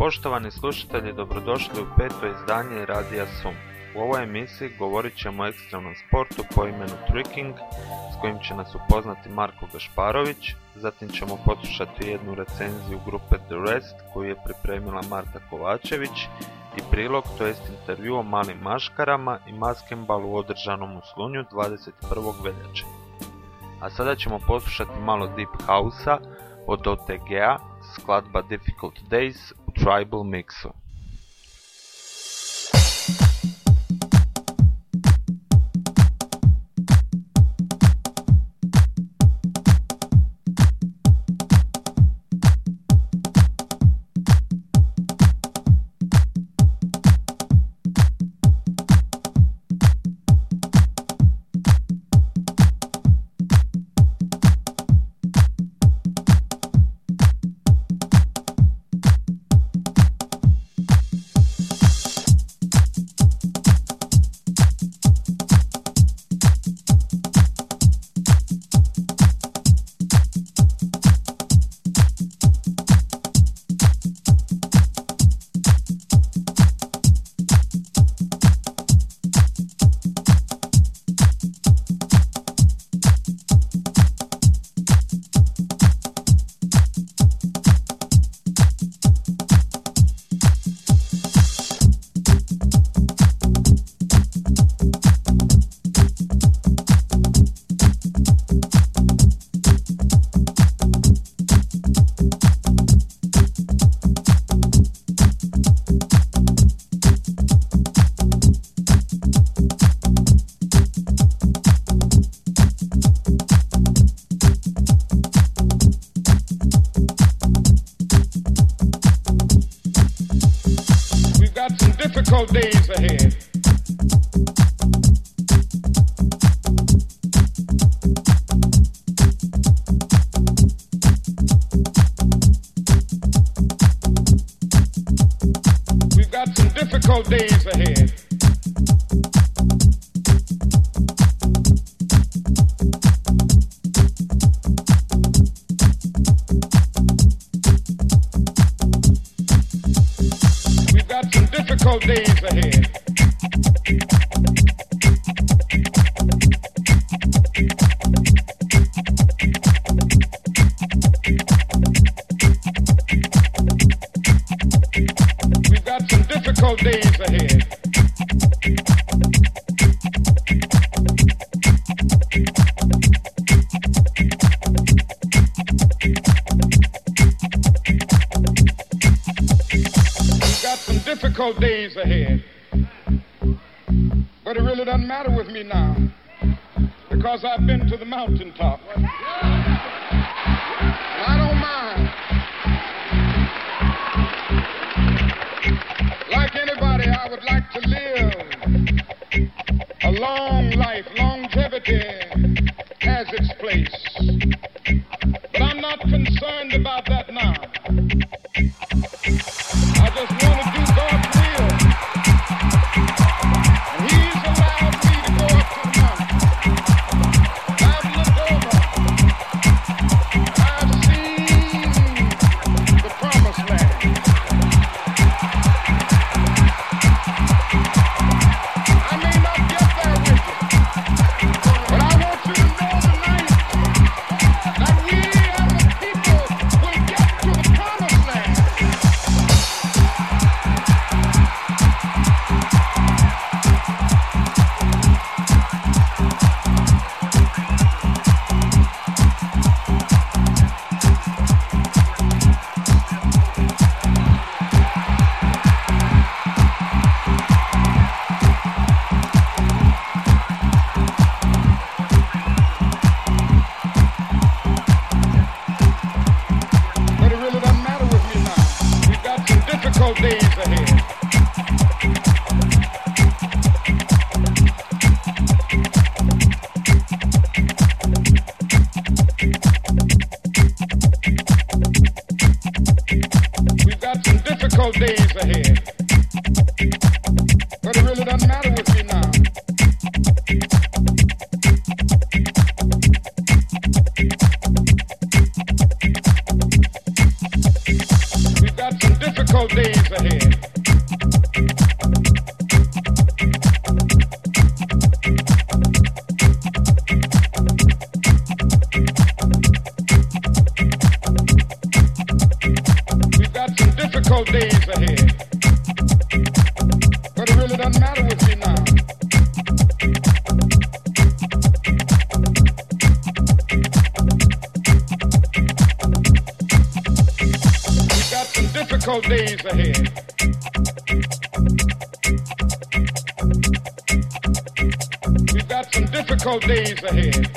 Poštovani slušatelji, dobrodošli u peto izdanje Radija Sum. U ovoj emisiji govorit ćemo o ekstremnom sportu po imenu Tricking, s kojim će nas upoznati Marko Gašparović, zatim ćemo poslušati jednu recenziju grupe The Rest koju je pripremila Marta Kovačević i prilog, to jest intervju o malim maškarama i maskembalu održanom u Slunju 21. veljače. A sada ćemo poslušati malo Deep House-a od OTG-a, skladba Difficult Days tribal mixer. to the mountaintop. I don't mind. Like anybody, I would like to live. Band. Ahead.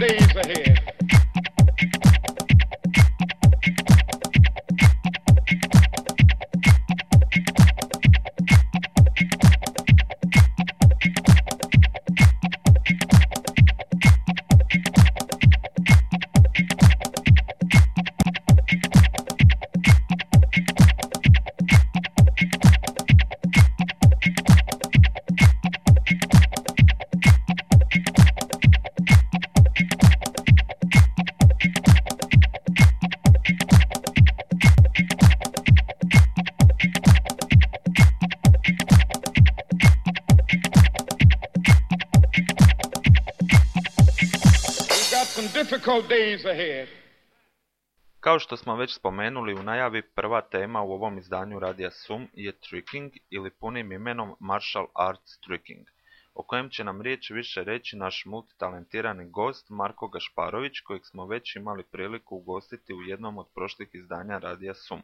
Days ahead. Kao što smo već spomenuli u najavi, prva tema u ovom izdanju Radija Sum je tricking ili punim imenom Martial Arts Tricking, o kojem će nam riječ više reći naš multitalentirani gost Marko Gašparović, kojeg smo već imali priliku ugostiti u jednom od prošlih izdanja Radija Sum.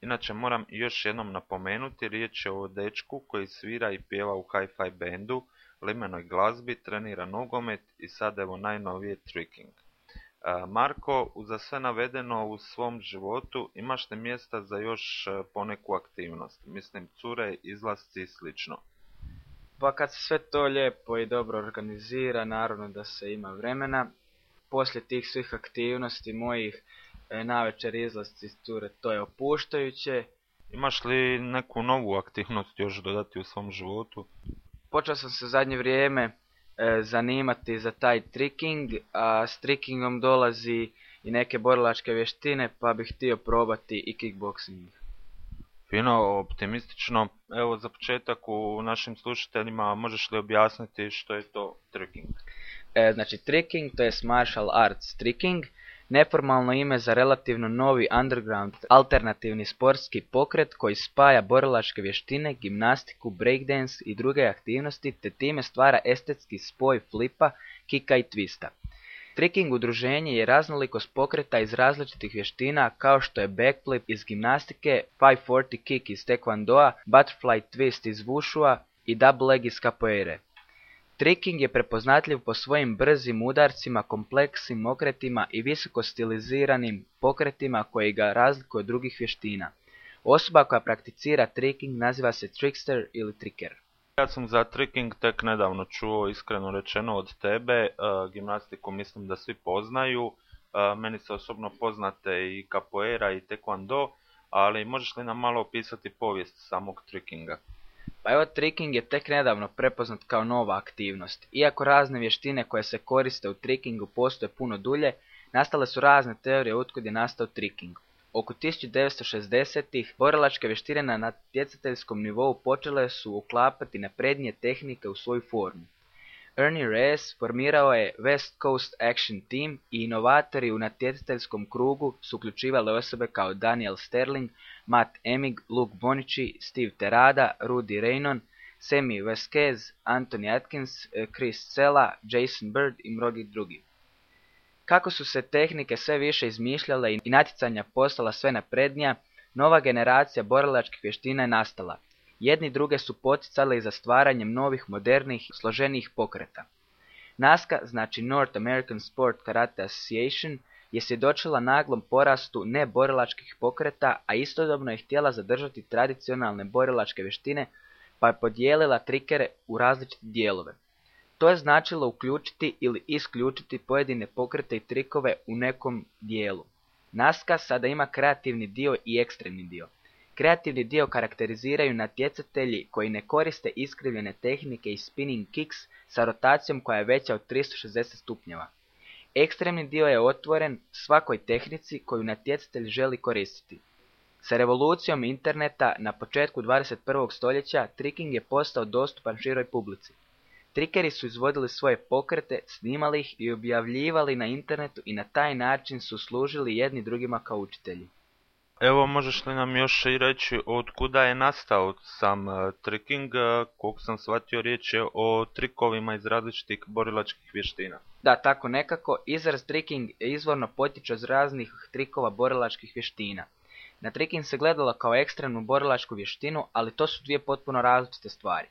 Inače moram još jednom napomenuti, riječ je o dečku koji svira i pjeva u hi-fi bendu, limenoj glazbi, trenira nogomet i sad evo najnovije tricking. E, Marko, uza sve navedeno u svom životu imaš li mjesta za još e, poneku aktivnost? Mislim, cure, izlasci i slično. Pa kad se sve to lijepo i dobro organizira, naravno da se ima vremena. Poslije tih svih aktivnosti mojih e, navečer izlasci iz cure, to je opuštajuće. Imaš li neku novu aktivnost još dodati u svom životu? Počeo sam se zadnje vrijeme zanimati za taj tricking, a s trickingom dolazi i neke borilačke vještine, pa bih htio probati i kickboxing. Fino, optimistično. Evo za početak u našim slušateljima možeš li objasniti što je to tricking? E, znači tricking, to je martial arts tricking, neformalno ime za relativno novi underground alternativni sportski pokret koji spaja borilačke vještine, gimnastiku, breakdance i druge aktivnosti te time stvara estetski spoj flipa, kika i twista. Tricking udruženje je raznolikost pokreta iz različitih vještina kao što je backflip iz gimnastike, 540 kick iz taekwondoa, butterfly twist iz wushua i double leg iz capoeire. Tricking je prepoznatljiv po svojim brzim udarcima, kompleksnim okretima i visoko stiliziranim pokretima koji ga razlikuju od drugih vještina. Osoba koja prakticira tricking naziva se trickster ili tricker. Ja sam za tricking tek nedavno čuo, iskreno rečeno, od tebe. E, gimnastiku mislim da svi poznaju. E, meni se osobno poznate i capoeira i taekwondo, ali možeš li nam malo opisati povijest samog trickinga? Pa evo, tricking je tek nedavno prepoznat kao nova aktivnost. Iako razne vještine koje se koriste u trickingu postoje puno dulje, nastale su razne teorije otkud je nastao tricking. Oko 1960-ih borilačke vještine na natjecateljskom nivou počele su uklapati naprednije tehnike u svoju formu. Ernie Reyes formirao je West Coast Action Team i inovatori u natjecateljskom krugu su uključivali osobe kao Daniel Sterling, Matt Emig, Luke Bonici, Steve Terada, Rudy Raynon, Sammy Vasquez, Anthony Atkins, Chris Sella, Jason Bird i mnogi drugi. Kako su se tehnike sve više izmišljale i natjecanja postala sve naprednija, nova generacija borilačkih vještina je nastala. Jedni druge su poticali za stvaranjem novih, modernih, složenijih pokreta. NASCA, znači North American Sport Karate Association, je svjedočila naglom porastu neborilačkih pokreta, a istodobno je htjela zadržati tradicionalne borilačke vještine, pa je podijelila trikere u različite dijelove. To je značilo uključiti ili isključiti pojedine pokrete i trikove u nekom dijelu. Naska sada ima kreativni dio i ekstremni dio. Kreativni dio karakteriziraju natjecatelji koji ne koriste iskrivljene tehnike i spinning kicks sa rotacijom koja je veća od 360 stupnjeva. Ekstremni dio je otvoren svakoj tehnici koju natjecatelj želi koristiti. Sa revolucijom interneta na početku 21. stoljeća tricking je postao dostupan široj publici. Trikeri su izvodili svoje pokrete, snimali ih i objavljivali na internetu i na taj način su služili jedni drugima kao učitelji. Evo, možeš li nam još i reći od kuda je nastao sam uh, tricking, uh, koliko sam shvatio riječ je o trikovima iz različitih borilačkih vještina. Da, tako nekako, izraz tricking izvorno potiče iz raznih trikova borilačkih vještina. Na tricking se gledalo kao ekstremnu borilačku vještinu, ali to su dvije potpuno različite stvari.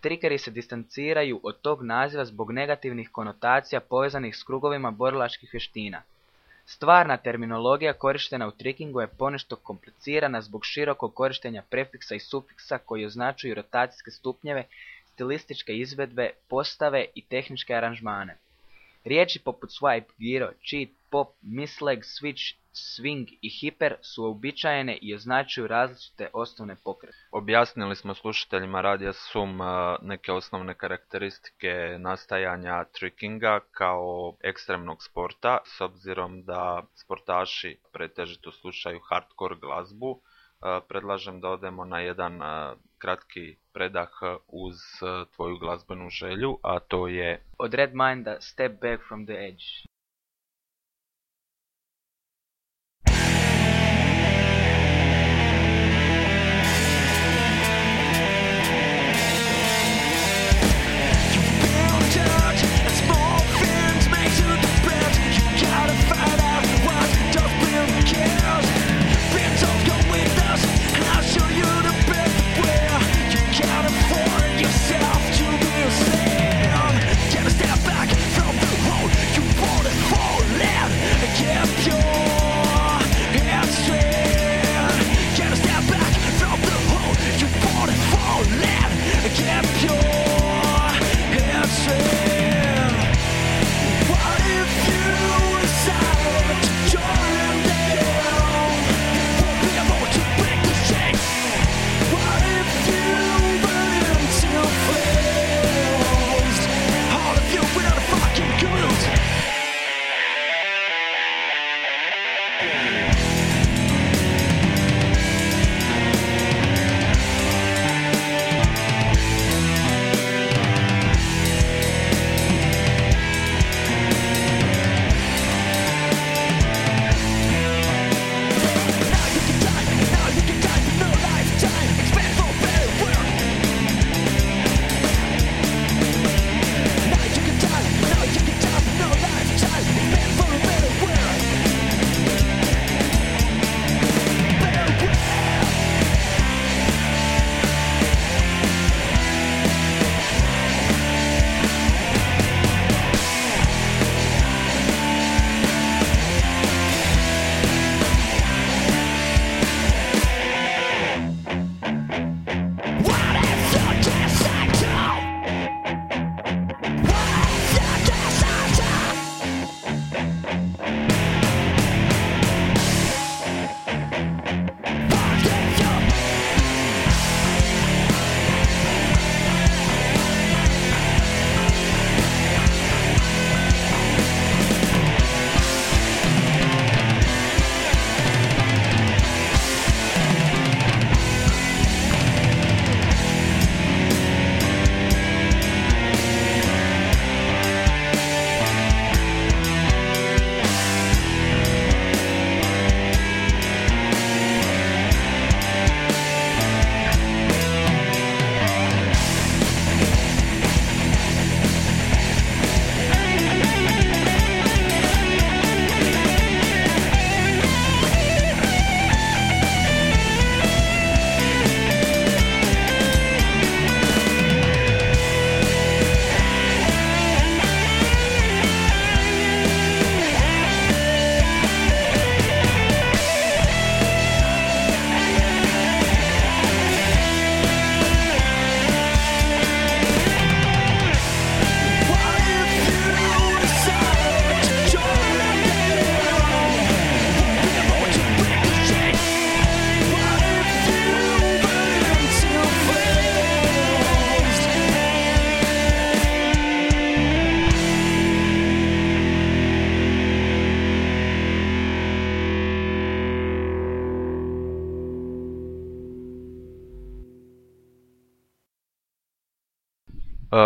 Trikeri se distanciraju od tog naziva zbog negativnih konotacija povezanih s krugovima borilačkih vještina. Stvarna terminologija korištena u trickingu je ponešto komplicirana zbog širokog korištenja prefiksa i sufiksa koji označuju rotacijske stupnjeve, stilističke izvedbe, postave i tehničke aranžmane. Riječi poput swipe, giro, cheat, pop, misleg, switch, swing i hiper su uobičajene i označuju različite osnovne pokrete. Objasnili smo slušateljima Radija Sum uh, neke osnovne karakteristike nastajanja trickinga kao ekstremnog sporta, s obzirom da sportaši pretežito slušaju hardcore glazbu, uh, predlažem da odemo na jedan uh, kratki predah uz tvoju glazbenu želju, a to je... Od Red Minda Step Back from the Edge.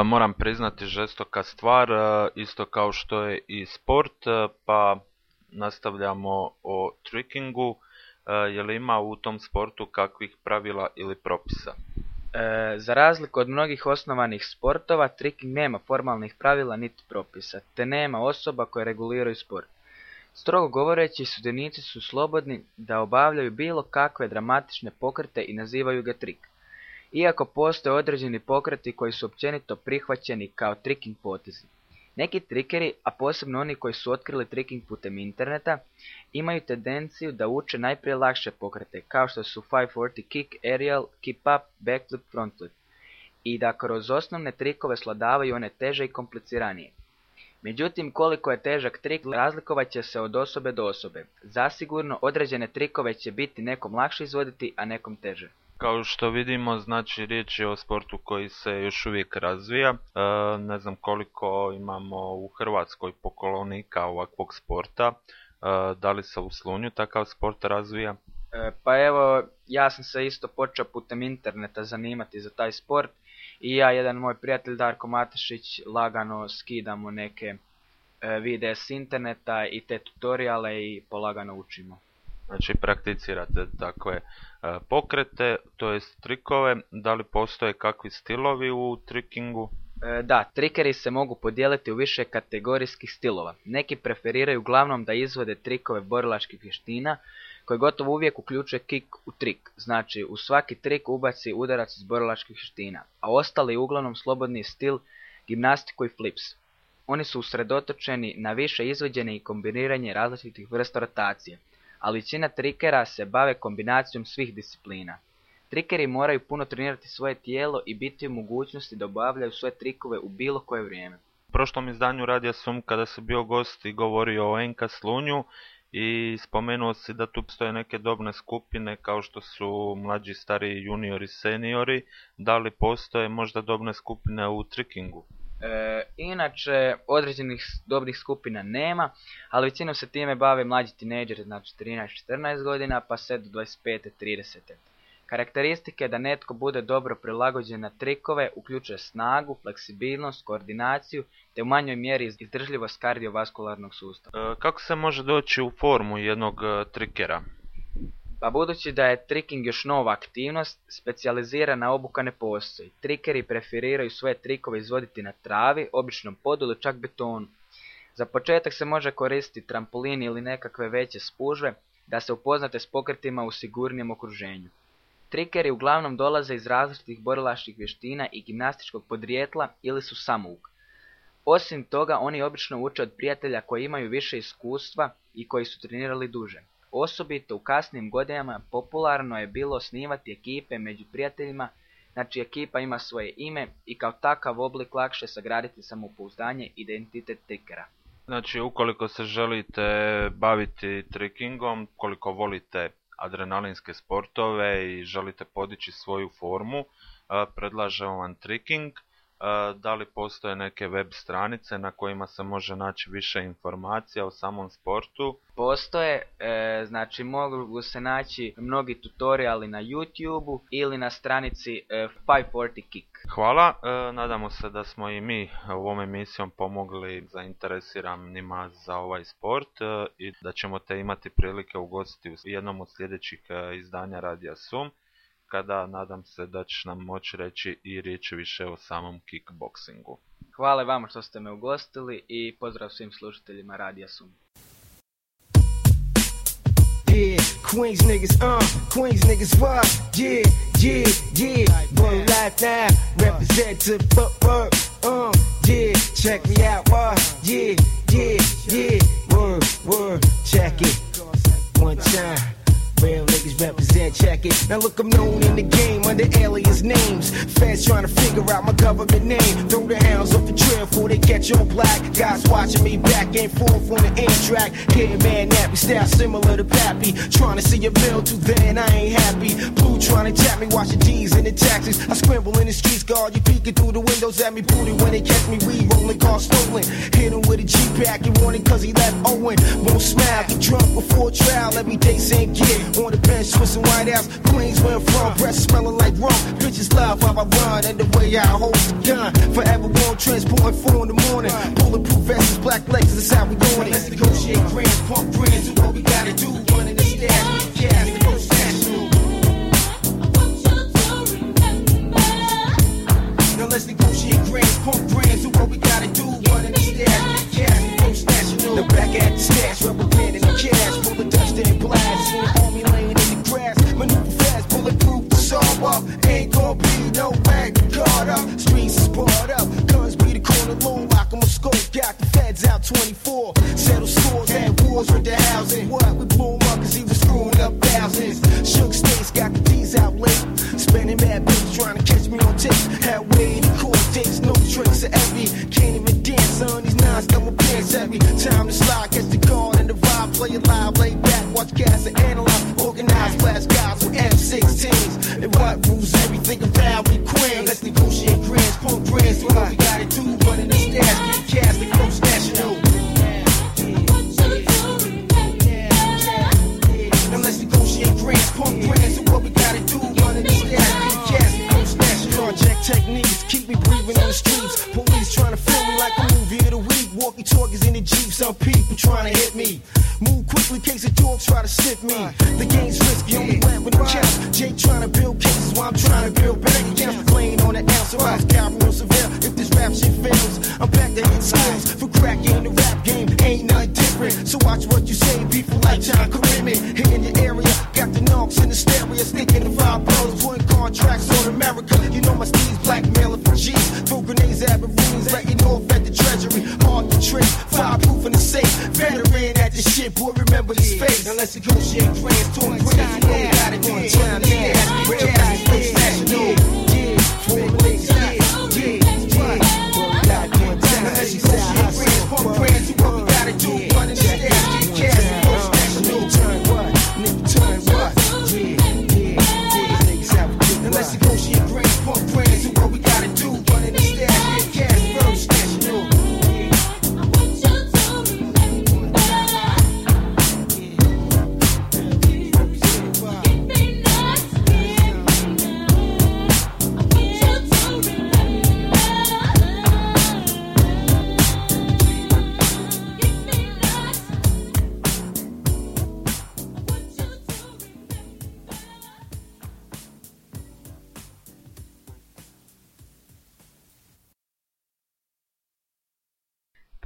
Moram priznati žestoka stvar, e, isto kao što je i sport, e, pa nastavljamo o trickingu. Je li ima u tom sportu kakvih pravila ili propisa? za razliku od mnogih osnovanih sportova, tricking nema formalnih pravila niti propisa, te nema osoba koje reguliraju sport. Strogo govoreći, sudionici su slobodni da obavljaju bilo kakve dramatične pokrete i nazivaju ga trik. Iako postoje određeni pokreti koji su općenito prihvaćeni kao tricking potezi. Neki trikeri, a posebno oni koji su otkrili tricking putem interneta, imaju tendenciju da uče najprije lakše pokrete, kao što su 540 kick, aerial, keep up, backflip, frontflip, i da kroz osnovne trikove sladavaju one teže i kompliciranije. Međutim, koliko je težak trik razlikovat će se od osobe do osobe. Zasigurno, određene trikove će biti nekom lakše izvoditi, a nekom teže. Kao što vidimo, znači riječ je o sportu koji se još uvijek razvija. E, ne znam koliko imamo u Hrvatskoj pokolonika ovakvog sporta. E, da li se u Slunju takav sport razvija? E, pa evo, ja sam se isto počeo putem interneta zanimati za taj sport i ja, jedan moj prijatelj Darko Matešić, lagano skidamo neke e, videe s interneta i te tutoriale i polagano učimo. Znači prakticirate takve e, pokrete, to jest trikove, da li postoje kakvi stilovi u trikingu? E, da, trikeri se mogu podijeliti u više kategorijskih stilova. Neki preferiraju uglavnom da izvode trikove borilačkih vještina, koji gotovo uvijek uključuje kick u trik, znači u svaki trik ubaci udarac iz borilačkih vještina, a ostali uglavnom slobodni stil gimnastiku i flips. Oni su usredotočeni na više izvođenje i kombiniranje različitih vrsta rotacije, ali većina trikera se bave kombinacijom svih disciplina. Trikeri moraju puno trenirati svoje tijelo i biti u mogućnosti da obavljaju svoje trikove u bilo koje vrijeme. U prošlom izdanju Radija Sum kada se bio gost i govorio o Enka Slunju i spomenuo si da tu postoje neke dobne skupine kao što su mlađi, stariji, juniori, seniori. Da li postoje možda dobne skupine u trikingu? E, inače, određenih dobnih skupina nema, ali većinom se time bave mlađi tineđeri, znači 13-14 godina, pa sve do 25-30. Karakteristike da netko bude dobro prilagođen na trikove uključuje snagu, fleksibilnost, koordinaciju te u manjoj mjeri izdržljivost kardiovaskularnog sustava. E, kako se može doći u formu jednog e, trikera? Pa budući da je tricking još nova aktivnost, specijalizirana obuka ne postoji. Trikeri preferiraju svoje trikove izvoditi na travi, običnom podu ili čak betonu. Za početak se može koristiti trampolin ili nekakve veće spužve da se upoznate s pokretima u sigurnijem okruženju. Trikeri uglavnom dolaze iz različitih borilačkih vještina i gimnastičkog podrijetla ili su samouk. Osim toga, oni obično uče od prijatelja koji imaju više iskustva i koji su trenirali duže. Osobito u kasnim godinama popularno je bilo osnivati ekipe među prijateljima, znači ekipa ima svoje ime i kao takav oblik lakše sagraditi samopouzdanje identitet trikera. Znači, ukoliko se želite baviti trickingom, koliko volite adrenalinske sportove i želite podići svoju formu, predlažem vam tricking. Da li postoje neke web stranice na kojima se može naći više informacija o samom sportu? Postoje, e, znači mogu se naći mnogi tutoriali na YouTube ili na stranici 540 e, Kick. Hvala, e, nadamo se da smo i mi ovom emisijom pomogli zainteresiranima za ovaj sport i da ćemo te imati prilike ugostiti u jednom od sljedećih izdanja Radija Sum kada nadam se da ćeš nam moći reći i riječi više o samom kickboxingu. Hvala vama što ste me ugostili i pozdrav svim slušateljima Radija Sum. Yeah, Queens niggas, uh, Queens niggas, what? Yeah, yeah, yeah. One life now, represent to footwork, uh, yeah. Check me out, what? Yeah, yeah, yeah. Word, word, check it. One time. Real niggas represent, check it. Now look, I'm known in the game under alias names. Fans trying to figure out my government name. Throw the hounds off the trail before they catch on black. Guys watching me back and forth on the track. Yeah, man, nappy style similar to Pappy. Trying to see a bill too then I ain't happy. Blue trying to tap me, watching D's in the taxis. I scramble in the streets, guard you peeking through the windows at me, booty when they catch me. We rolling car stolen. Hit him with a G pack, want it cause he left Owen. Won't smile, get drunk before trial. Every day same kid on the bench, Swiss and White ass. Queens where I'm from, breath smelling like rum. Bitches love how I run and the way I hold the gun. Forever won't transport four in the morning. Bulletproof vests, black legs, that's how we doing it. Let's negotiate grants, pump grants, do what we gotta do. The stash, the. Now let's negotiate pump do what we gotta do. One in the stash, cash, national. The back at the stash, in the cash, pull the dust and blast. Up. Ain't gonna be no bag guard up. Streets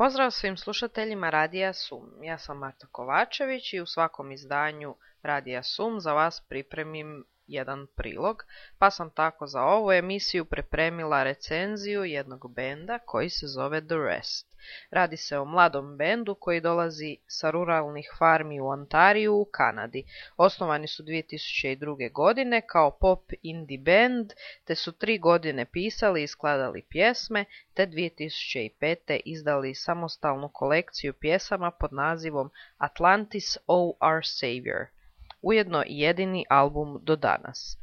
Pozdrav svim slušateljima Radija Sum. Ja sam Marta Kovačević i u svakom izdanju Radija Sum za vas pripremim jedan prilog, pa sam tako za ovu emisiju pripremila recenziju jednog benda koji se zove The Rest. Radi se o mladom bendu koji dolazi sa ruralnih farmi u Ontariju u Kanadi. Osnovani su 2002. godine kao pop indie band, te su tri godine pisali i skladali pjesme, te 2005. izdali samostalnu kolekciju pjesama pod nazivom Atlantis O Our Savior ujedno i jedini album do danas.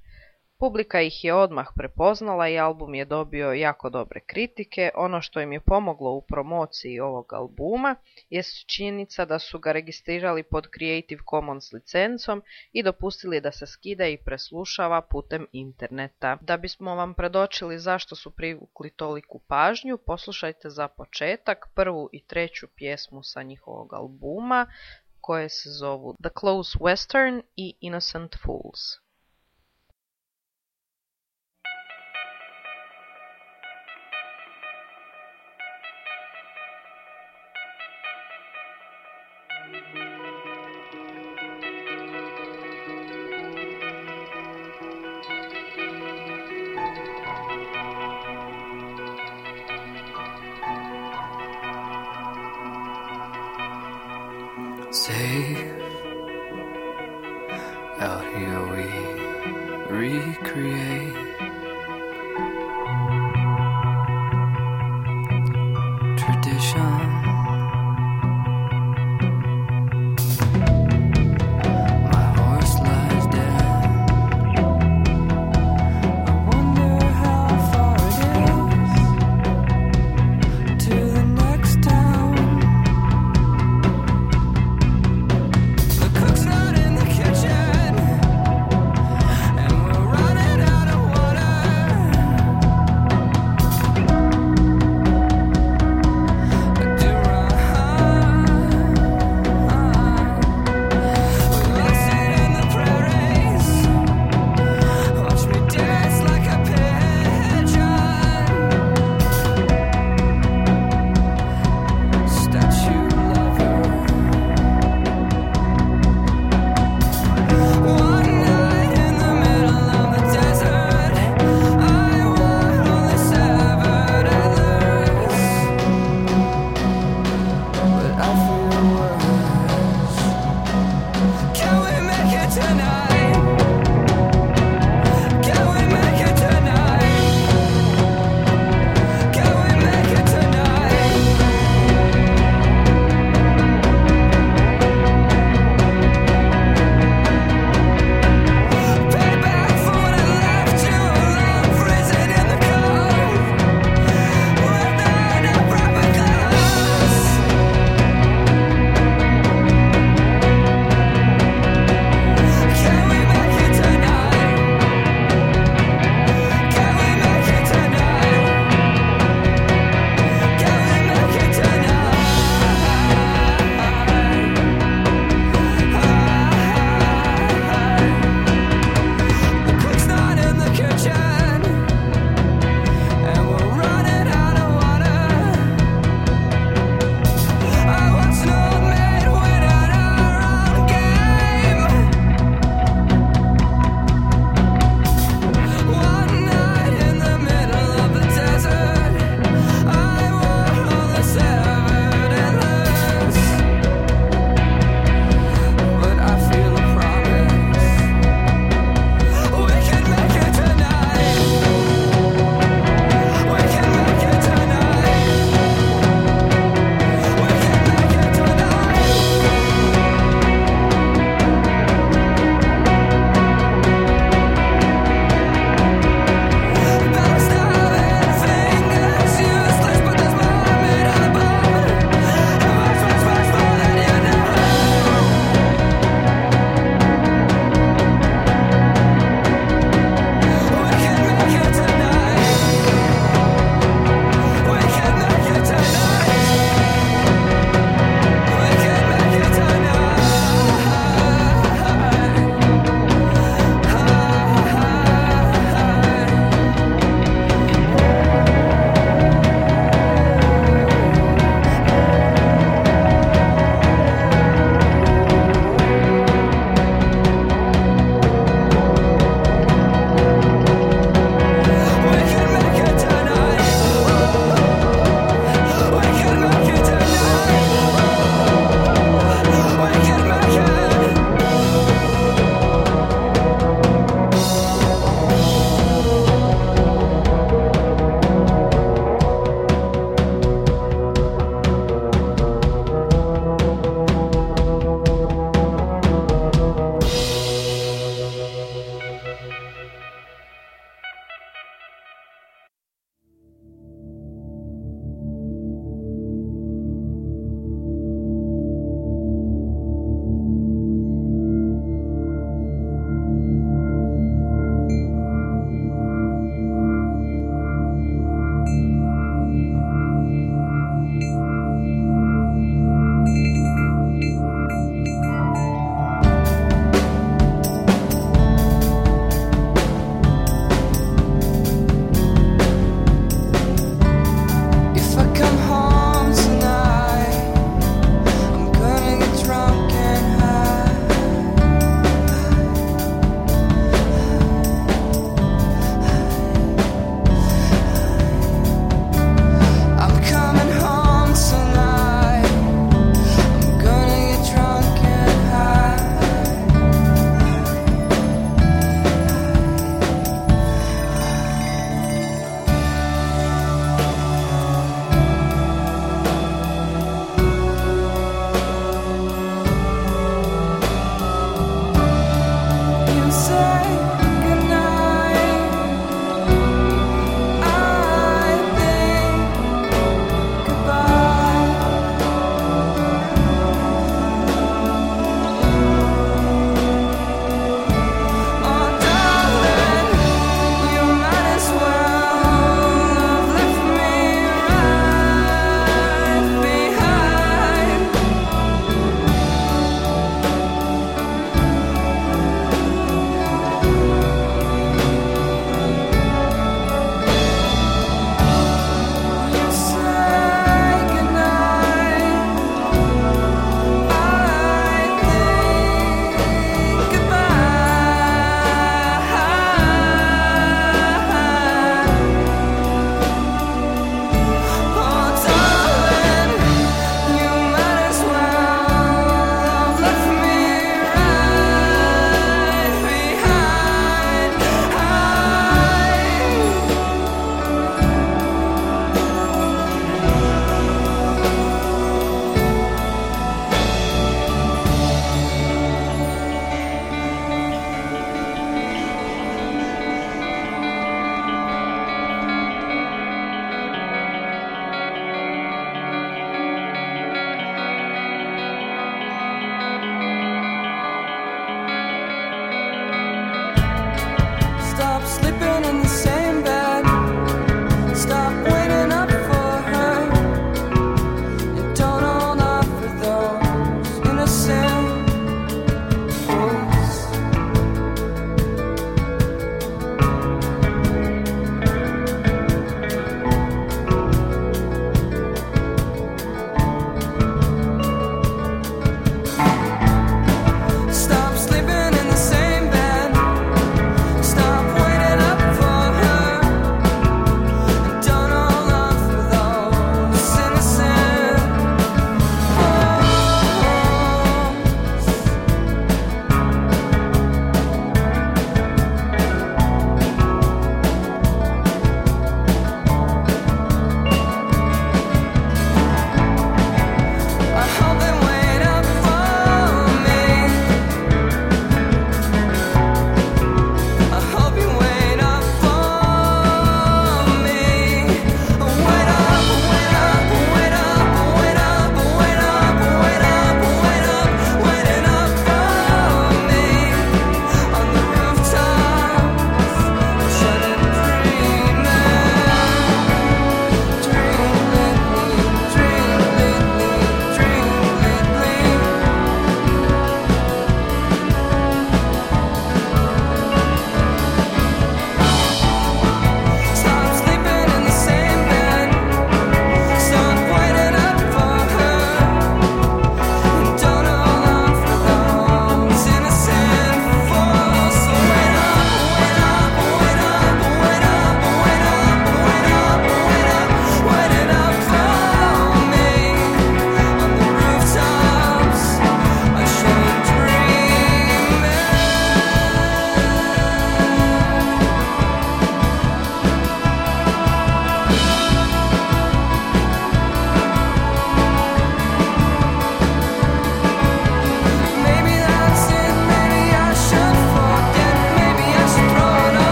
Publika ih je odmah prepoznala i album je dobio jako dobre kritike. Ono što im je pomoglo u promociji ovog albuma je činjenica da su ga registrirali pod Creative Commons licencom i dopustili da se skida i preslušava putem interneta. Da bismo vam predočili zašto su privukli toliku pažnju, poslušajte za početak prvu i treću pjesmu sa njihovog albuma koje se zovu The Close Western i Innocent Fools. Safe. Out here we recreate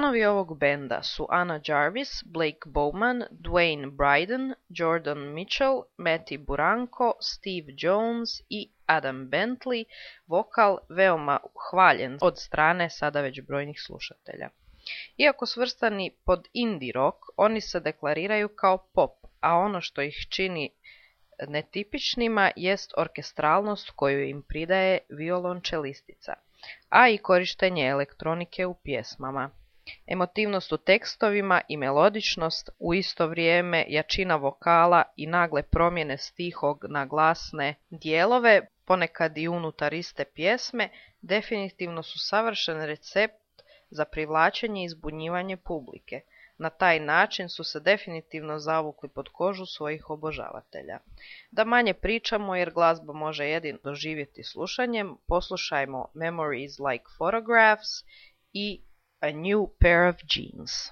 Članovi ovog benda su Anna Jarvis, Blake Bowman, Dwayne Bryden, Jordan Mitchell, Matty Buranko, Steve Jones i Adam Bentley, vokal veoma hvaljen od strane sada već brojnih slušatelja. Iako svrstani pod indie rock, oni se deklariraju kao pop, a ono što ih čini netipičnima jest orkestralnost koju im pridaje violončelistica, a i korištenje elektronike u pjesmama. Emotivnost u tekstovima i melodičnost, u isto vrijeme jačina vokala i nagle promjene stihog na glasne dijelove, ponekad i unutar iste pjesme, definitivno su savršen recept za privlačenje i zbunjivanje publike. Na taj način su se definitivno zavukli pod kožu svojih obožavatelja. Da manje pričamo jer glazba može jedin doživjeti slušanjem, poslušajmo Memories Like Photographs i A New Pair of Jeans.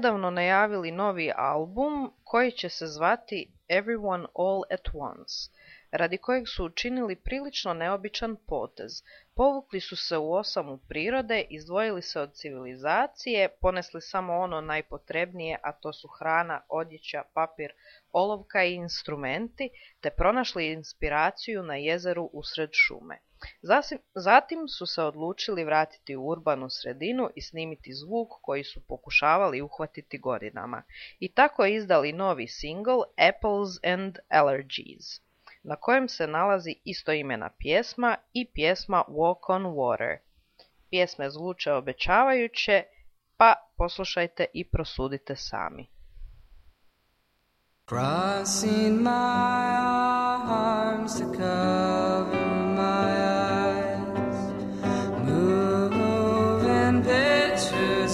Nedavno najavili novi album koji će se zvati Everyone All at Once, radi kojeg su učinili prilično neobičan potez. Povukli su se u osamu prirode, izdvojili se od civilizacije, ponesli samo ono najpotrebnije, a to su hrana, odjeća, papir, olovka i instrumenti, te pronašli inspiraciju na jezeru usred šume. Zatim su se odlučili vratiti u urbanu sredinu i snimiti zvuk koji su pokušavali uhvatiti godinama. I tako izdali novi single Apples and Allergies, na kojem se nalazi istoimena pjesma i pjesma Walk on Water. Pjesme zvuče obećavajuće, pa poslušajte i prosudite sami. Crossing my arms to cover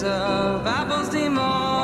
of apples demoralized.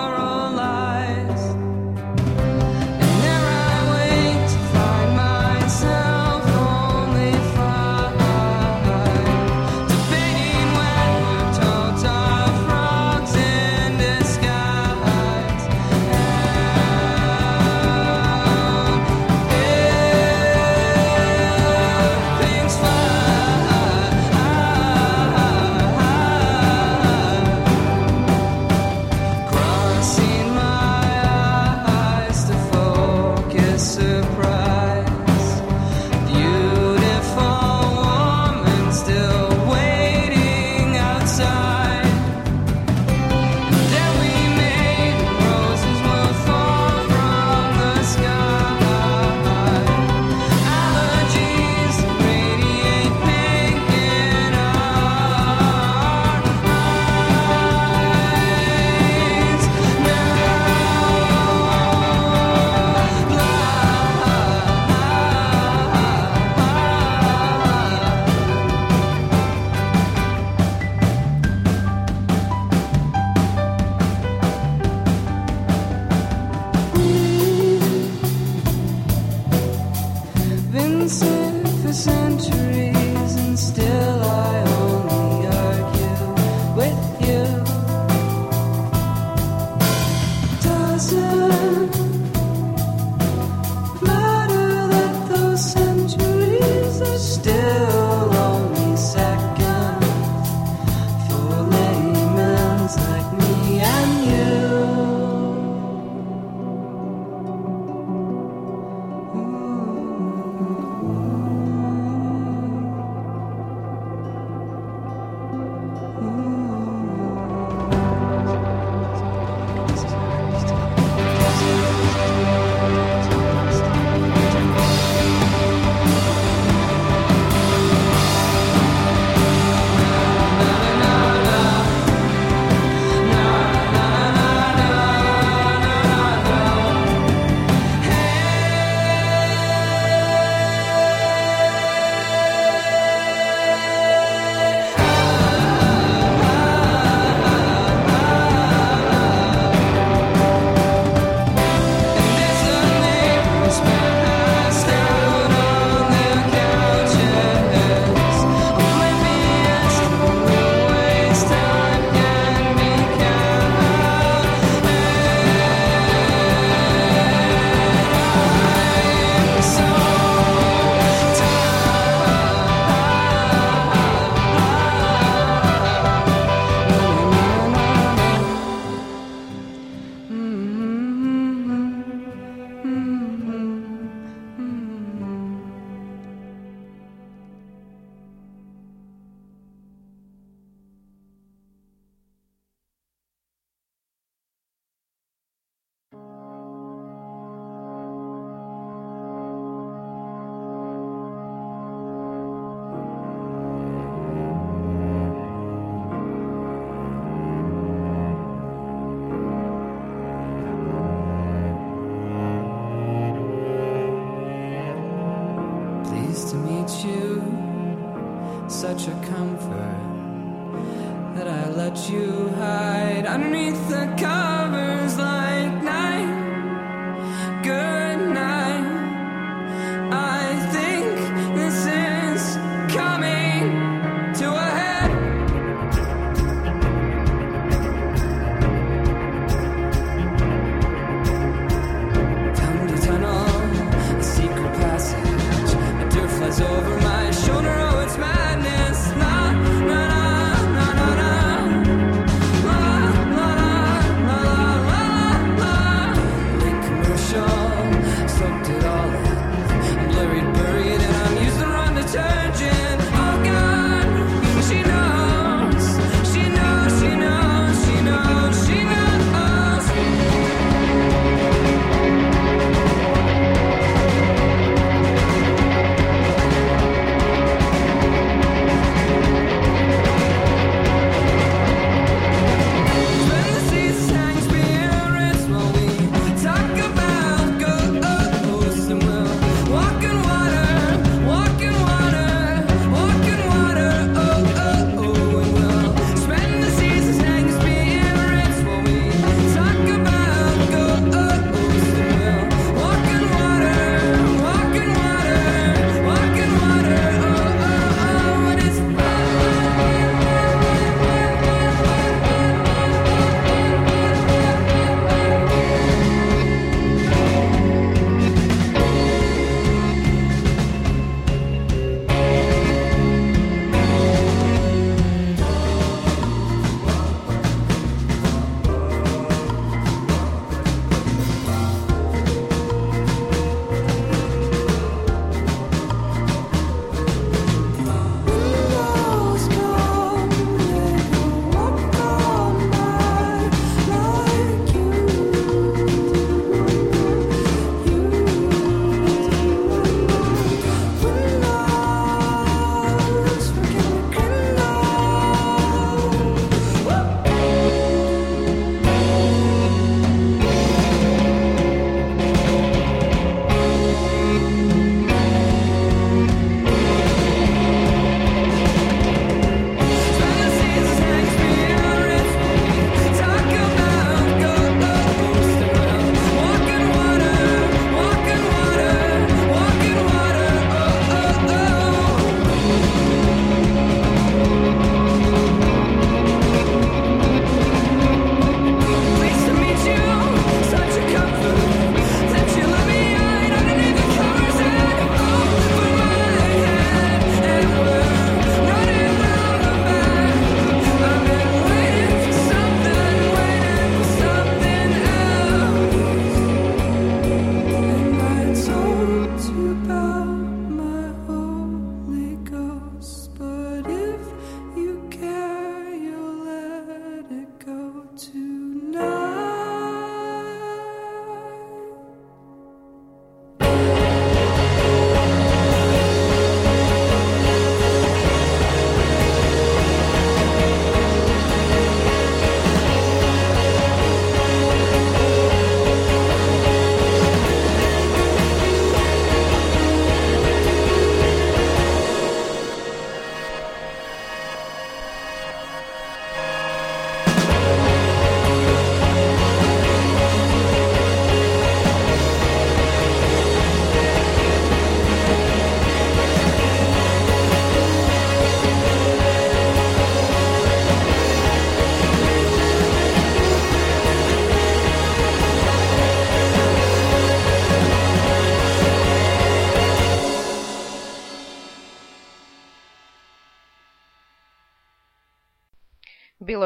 Underneath the covers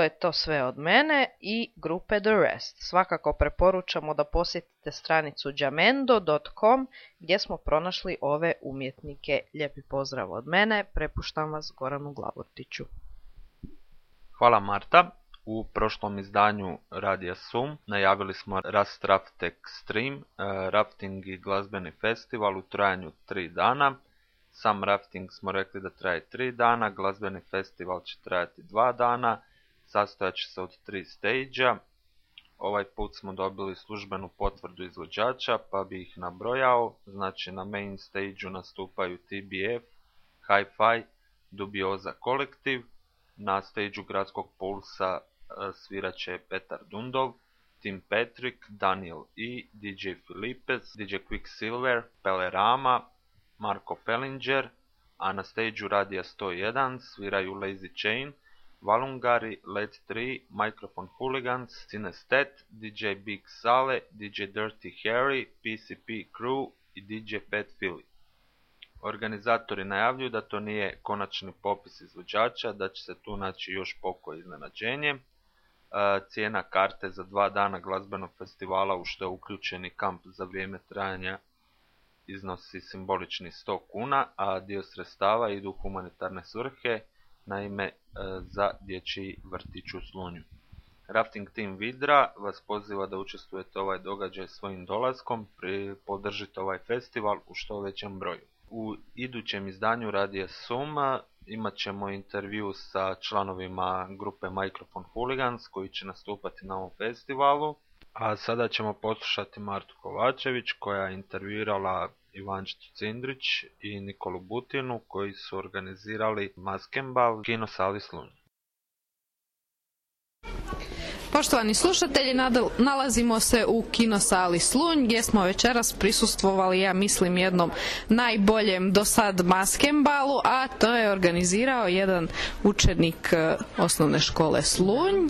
je to sve od mene i grupe The Rest. Svakako preporučamo da posjetite stranicu jamendo.com gdje smo pronašli ove umjetnike. Lijepi pozdrav od mene, prepuštam vas Goranu Glavortiću. Hvala Marta. U prošlom izdanju Radija Sum najavili smo Rast Raft Extreme, rafting i glazbeni festival u trajanju tri dana. Sam rafting smo rekli da traje tri dana, glazbeni festival će trajati dva dana, sastojat će se od tri stage Ovaj put smo dobili službenu potvrdu izvođača pa bi ih nabrojao. Znači na main stage nastupaju TBF, Hi-Fi, Dubioza Kolektiv, na stage Gradskog pulsa e, svirat će Petar Dundov, Tim Patrick, Daniel E, DJ Filipes, DJ Quicksilver, Pelerama, Marko Fellinger, a na stage Radija 101 sviraju Lazy Chain, Valungari, Let 3, Microphone Hooligans, Cinestat, DJ Big Sale, DJ Dirty Harry, PCP Crew i DJ Fat Philly. Organizatori najavljuju da to nije konačni popis izvođača, da će se tu naći još poko iznenađenje. E, cijena karte za dva dana glazbenog festivala u što je uključeni kamp za vrijeme trajanja iznosi simbolični 100 kuna, a dio sredstava idu u humanitarne svrhe, naime e, za dječji vrtić u Slunju. Rafting Team Vidra vas poziva da učestvujete ovaj događaj svojim dolaskom, podržite ovaj festival u što većem broju. U idućem izdanju Radija Suma imat ćemo intervju sa članovima grupe Microphone Hooligans koji će nastupati na ovom festivalu. A sada ćemo poslušati Martu Kovačević koja je intervjuirala Ivančiću Cindrić i Nikolu Butinu koji su organizirali Maskembal Kino Sali Slunj. Poštovani slušatelji, nalazimo se u kinosali Slunj gdje smo večeras prisustvovali, ja mislim, jednom najboljem do sad maskembalu, a to je organizirao jedan učenik e, osnovne škole Slunj.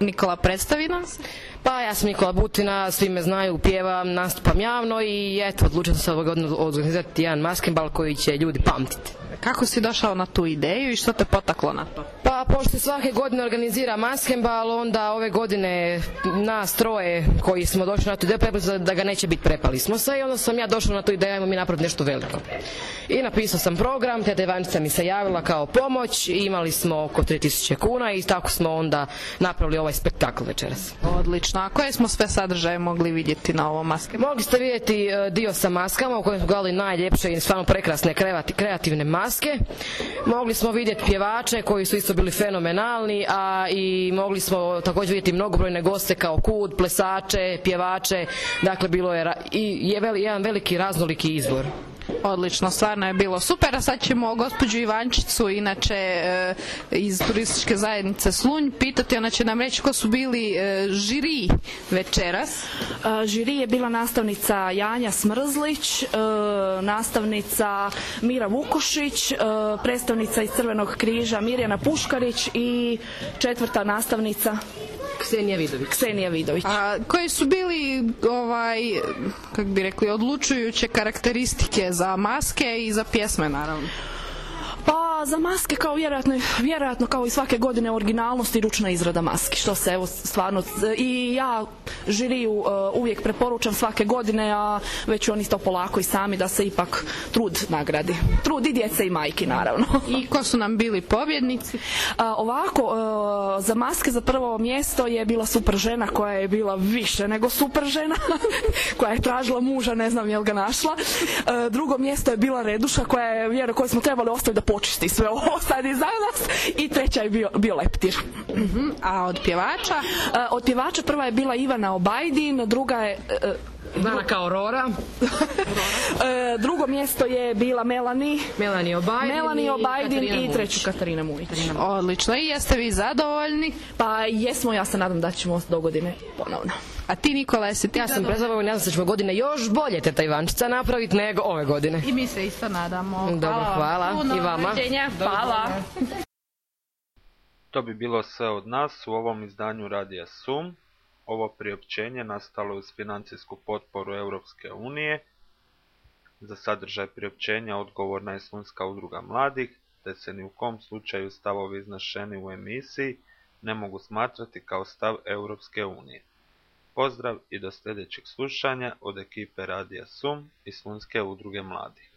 Nikola, predstavi nam se. Pa ja sam Nikola Butina, svi me znaju, pjevam, nastupam javno i eto, odlučio sam se godine organizirati jedan maskembal koji će ljudi pamtiti. Kako si došao na tu ideju i što te potaklo na to? Pa pošto se svake godine organizira maskembal, onda ove godine nas troje koji smo došli na tu ideju prepoznali da ga neće biti prepali smo se i onda sam ja došla na tu ideju, ajmo mi napraviti nešto veliko. I napisao sam program, teta Ivanica mi se javila kao pomoć, imali smo oko 3000 kuna i tako smo onda napravili ovaj spektakl večeras. Odlično. A koje smo sve sadržaje mogli vidjeti na ovom maskembalu? Mogli ste vidjeti e, dio sa maskama u kojem smo gledali najljepše i stvarno prekrasne kreativne maske. Mogli smo vidjeti pjevače koji su isto bili fenomenalni, a i mogli smo također vidjeti mnogobrojne goste kao kud, plesače, pjevače. Dakle, bilo je i jedan veliki raznoliki izbor. Odlično, stvarno je bilo super, a sad ćemo gospođu Ivančicu, inače e, iz turističke zajednice Slunj, pitati, ona će nam reći ko su bili e, žiri večeras. Uh, žiri je bila nastavnica Janja Smrzlić, nastavnica Mira Vukušić, predstavnica iz Crvenog križa Mirjana Puškarić i četvrta nastavnica Ksenija Vidović. Ksenija Vidović. A koji su bili, ovaj, kako bi rekli, odlučujuće karakteristike za maske i za pjesme, naravno? Pa za maske kao vjerojatno, vjerojatno kao i svake godine originalnost i ručna izrada maski, što se evo stvarno i ja žiriju uh, uvijek preporučam svake godine, a već oni to polako i sami da se ipak trud nagradi. Trud i djece i majki naravno. I ko su nam bili pobjednici? A, ovako, uh, za maske za prvo mjesto je bila super žena koja je bila više nego super žena, koja je tražila muža, ne znam jel ga našla. Uh, drugo mjesto je bila Reduša koja je, vjerujem, koju smo trebali ostaviti da počisti sve ovo sad iza nas. I treća je bio, bio Leptir. Mhm, A od pjevača? Uh, od pjevača prva je bila Ivana Obajdin, druga je Ivana kao Aurora, uh, drugo mjesto je bila Melani, Melanie Obajdin, Melani i Obajdin Katarina i treću Katarina Mujić. Odlično. I jeste vi zadovoljni? Pa jesmo, ja se nadam da ćemo do godine ponovno. A ti Nikola, jesi ti Ja sam zadovoljan? prezadovoljna, nadam se da ćemo godine još bolje teta Ivančica napraviti nego ove godine. I mi se isto nadamo. Dobro, hvala. puno. I vama. Doviđenja. Hvala. To bi bilo sve od nas u ovom izdanju Radija Sum. Ovo priopćenje nastalo uz financijsku potporu Europske unije. Za sadržaj priopćenja odgovorna je Slunjska udruga mladih, te se ni u kom slučaju stavovi iznašeni u emisiji ne mogu smatrati kao stav Europske unije. Pozdrav i do sljedećeg slušanja od ekipe Radija Sum i Slunjske udruge mladih.